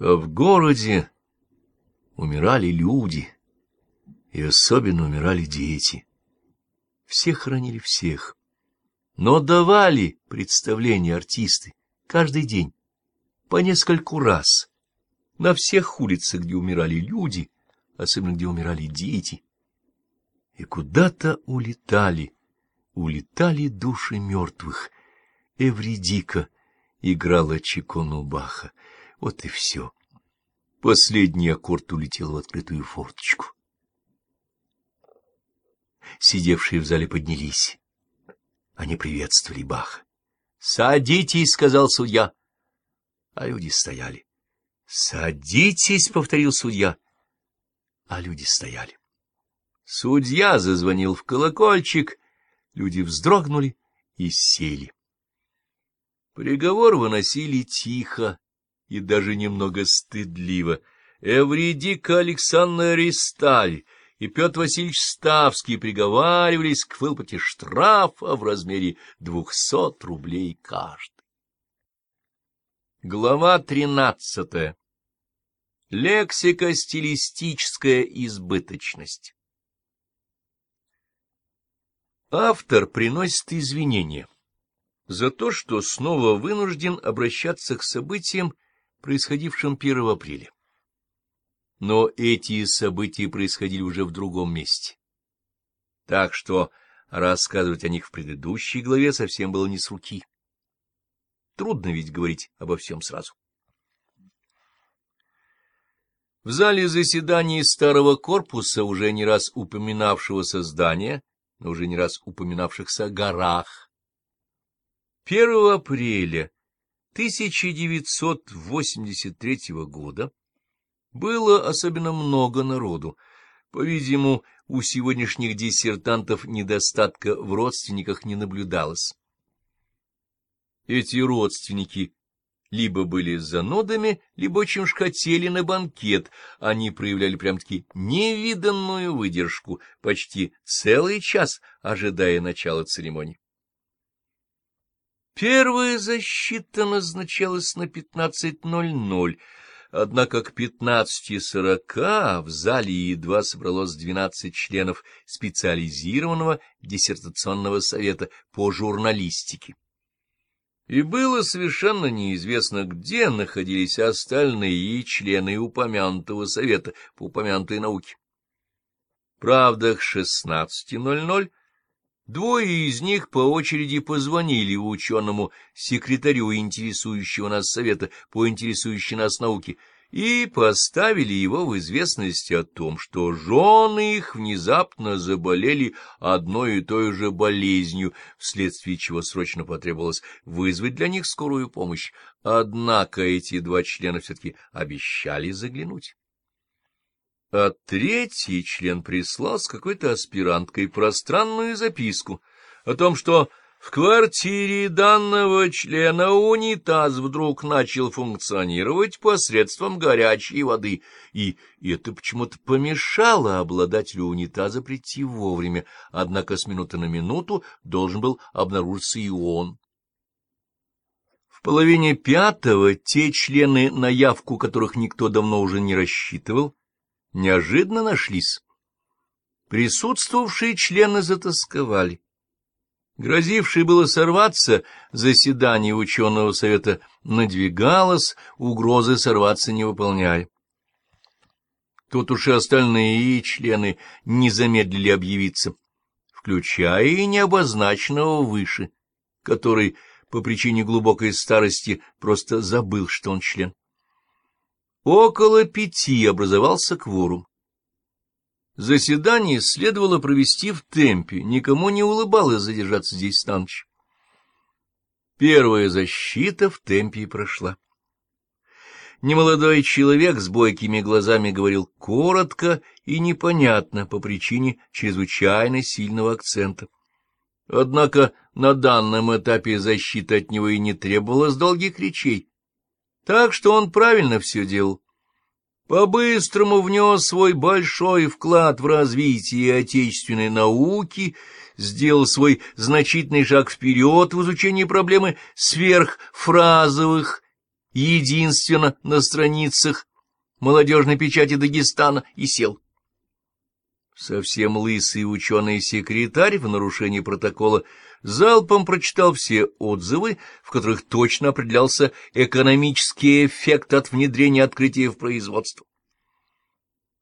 В городе умирали люди, и особенно умирали дети. Всех хоронили всех, но давали представления артисты каждый день, по нескольку раз, на всех улицах, где умирали люди, особенно где умирали дети. И куда-то улетали, улетали души мертвых. Эвридика играла чекону Баха. Вот и все. Последний аккорд улетел в открытую форточку. Сидевшие в зале поднялись. Они приветствовали Баха. «Садитесь», — сказал судья. А люди стояли. «Садитесь», — повторил судья. А люди стояли. Судья зазвонил в колокольчик. Люди вздрогнули и сели. Приговор выносили тихо, и даже немного стыдливо. Эвридика Александр Ристаль и Петр Васильевич Ставский приговаривались к выплате штрафа в размере двухсот рублей каждый. Глава тринадцатая. Лексико-стилистическая избыточность. Автор приносит извинения за то, что снова вынужден обращаться к событиям, происходившем 1 апреля. Но эти события происходили уже в другом месте. Так что рассказывать о них в предыдущей главе совсем было не с руки. Трудно ведь говорить обо всем сразу. В зале заседаний старого корпуса, уже не раз упоминавшегося здания, но уже не раз упоминавшихся горах, 1 апреля 1983 года было особенно много народу. По-видимому, у сегодняшних диссертантов недостатка в родственниках не наблюдалось. Эти родственники либо были занудами, либо очень уж хотели на банкет. Они проявляли прям-таки невиданную выдержку, почти целый час ожидая начала церемонии. Первая защита назначалась на 15.00, однако к 15.40 в зале едва собралось 12 членов специализированного диссертационного совета по журналистике. И было совершенно неизвестно, где находились остальные члены упомянутого совета по упомянутой науке. Правда, к 16.00 Двое из них по очереди позвонили ученому секретарю интересующего нас совета по интересующей нас науке и поставили его в известность о том, что жены их внезапно заболели одной и той же болезнью, вследствие чего срочно потребовалось вызвать для них скорую помощь. Однако эти два члена все-таки обещали заглянуть. А третий член прислал с какой-то аспиранткой пространную записку о том, что в квартире данного члена унитаз вдруг начал функционировать посредством горячей воды, и это почему-то помешало обладателю унитаза прийти вовремя, однако с минуты на минуту должен был обнаружиться и он. В половине пятого те члены, на явку которых никто давно уже не рассчитывал, неожиданно нашлись. Присутствовавшие члены затасковали. Грозившее было сорваться, заседание ученого совета надвигалось, угрозы сорваться не выполняли. Тут уж и остальные члены не замедлили объявиться, включая и необозначенного выше, который по причине глубокой старости просто забыл, что он член. Около пяти образовался кворум. Заседание следовало провести в темпе, никому не улыбалось задержаться здесь на ночь. Первая защита в темпе прошла. Немолодой человек с бойкими глазами говорил коротко и непонятно по причине чрезвычайно сильного акцента. Однако на данном этапе защита от него и не требовалась долгих речей. Так что он правильно все делал. По-быстрому внес свой большой вклад в развитие отечественной науки, сделал свой значительный шаг вперед в изучении проблемы сверхфразовых единственно на страницах молодежной печати Дагестана и сел. Совсем лысый ученый-секретарь в нарушении протокола залпом прочитал все отзывы, в которых точно определялся экономический эффект от внедрения открытия в производство.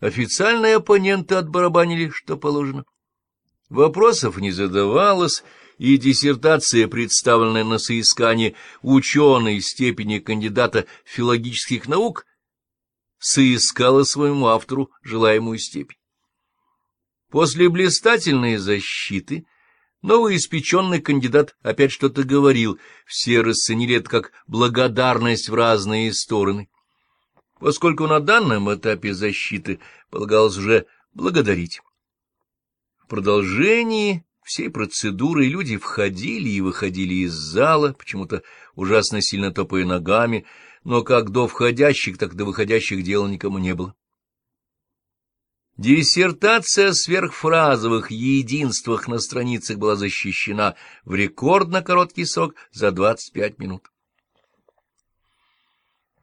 Официальные оппоненты отбарабанили, что положено. Вопросов не задавалось, и диссертация, представленная на соискание ученой степени кандидата филологических наук, соискала своему автору желаемую степень. После блистательной защиты новоиспеченный кандидат опять что-то говорил, все расценили это как благодарность в разные стороны. Поскольку на данном этапе защиты полагалось уже благодарить. В продолжении всей процедуры люди входили и выходили из зала, почему-то ужасно сильно топая ногами, но как до входящих, так до выходящих дела никому не было. Диссертация о сверхфразовых единствах на страницах была защищена в рекордно короткий срок за 25 минут.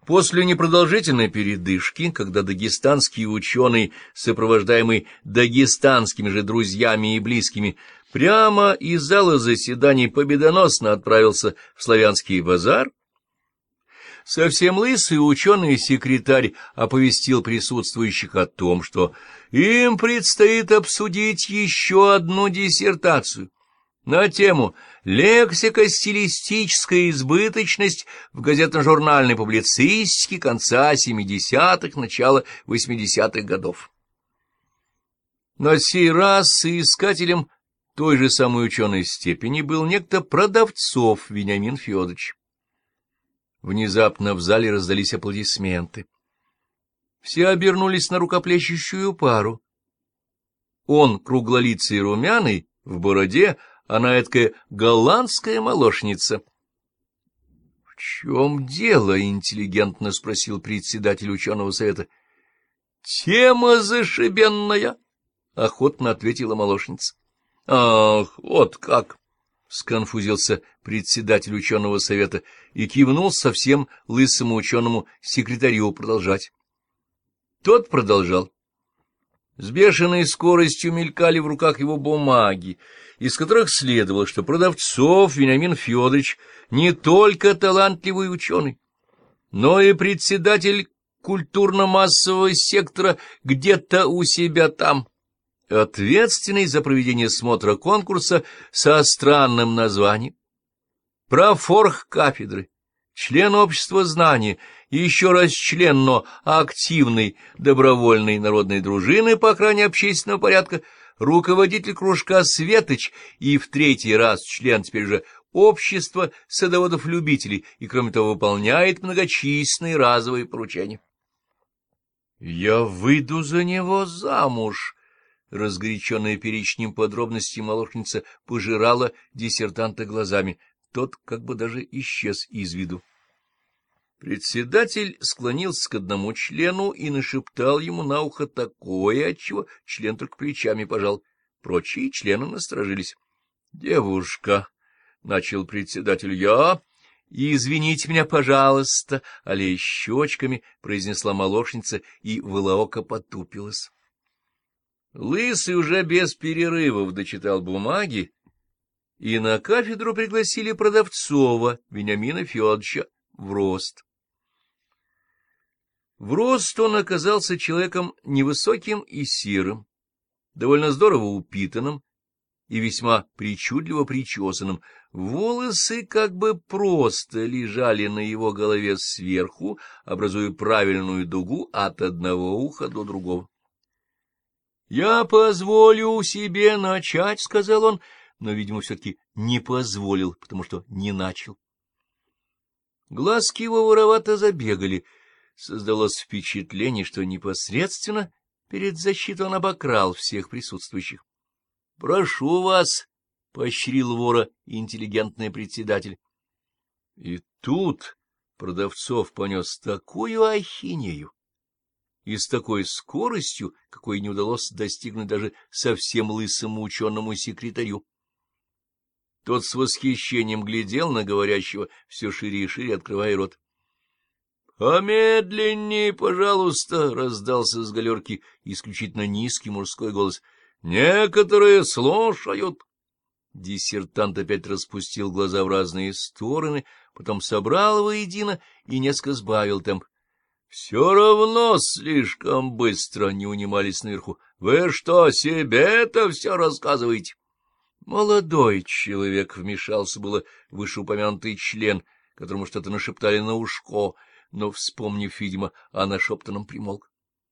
После непродолжительной передышки, когда дагестанский ученый, сопровождаемый дагестанскими же друзьями и близкими, прямо из зала заседаний победоносно отправился в славянский базар, Совсем лысый ученый-секретарь оповестил присутствующих о том, что им предстоит обсудить еще одну диссертацию на тему «Лексико-стилистическая избыточность в газетно-журнальной публицистике конца 70-х, начала 80-х годов». На сей раз соискателем той же самой ученой степени был некто Продавцов Вениамин Федорович. Внезапно в зале раздались аплодисменты. Все обернулись на рукоплещущую пару. Он круглолицый румяный, в бороде, она эткая голландская молочница. — В чем дело? — интеллигентно спросил председатель ученого совета. — Тема зашибенная, — охотно ответила молочница. — Ах, вот как! — сконфузился председатель ученого совета и кивнул совсем лысому ученому секретарю продолжать. Тот продолжал. С бешеной скоростью мелькали в руках его бумаги, из которых следовало, что Продавцов Вениамин Федорович не только талантливый ученый, но и председатель культурно-массового сектора где-то у себя там ответственный за проведение смотра конкурса со странным названием, профорх кафедры, член общества знания и еще раз член, но активной добровольной народной дружины по охране общественного порядка, руководитель кружка «Светоч» и в третий раз член теперь же общества садоводов-любителей и, кроме того, выполняет многочисленные разовые поручения. «Я выйду за него замуж», Разгоряченная перечнем подробностей молочница пожирала диссертанта глазами. Тот как бы даже исчез из виду. Председатель склонился к одному члену и нашептал ему на ухо такое, отчего член только плечами пожал. Прочие члены насторожились. — Девушка, — начал председатель, — я... — Извините меня, пожалуйста, — аллея щечками, — произнесла молочница, и Волоока потупилась. Лысый уже без перерывов дочитал бумаги, и на кафедру пригласили Продавцова Вениамина Федоровича в рост. В рост он оказался человеком невысоким и серым, довольно здорово упитанным и весьма причудливо причесанным. Волосы как бы просто лежали на его голове сверху, образуя правильную дугу от одного уха до другого. — Я позволю себе начать, — сказал он, но, видимо, все-таки не позволил, потому что не начал. Глазки его воровато забегали. Создалось впечатление, что непосредственно перед защитой он обокрал всех присутствующих. — Прошу вас, — поощрил вора интеллигентный председатель. И тут Продавцов понес такую ахинею, и с такой скоростью, какой не удалось достигнуть даже совсем лысому ученому секретарю. Тот с восхищением глядел на говорящего, все шире и шире открывая рот. — медленнее, пожалуйста, — раздался с галерки исключительно низкий мужской голос. — Некоторые слушают. Диссертант опять распустил глаза в разные стороны, потом собрал воедино и несколько сбавил темп. — Все равно слишком быстро не унимались наверху. Вы что, себе это все рассказываете? Молодой человек вмешался было вышеупомянутый член, которому что-то нашептали на ушко, но, вспомнив, видимо, о нашептанном примолк.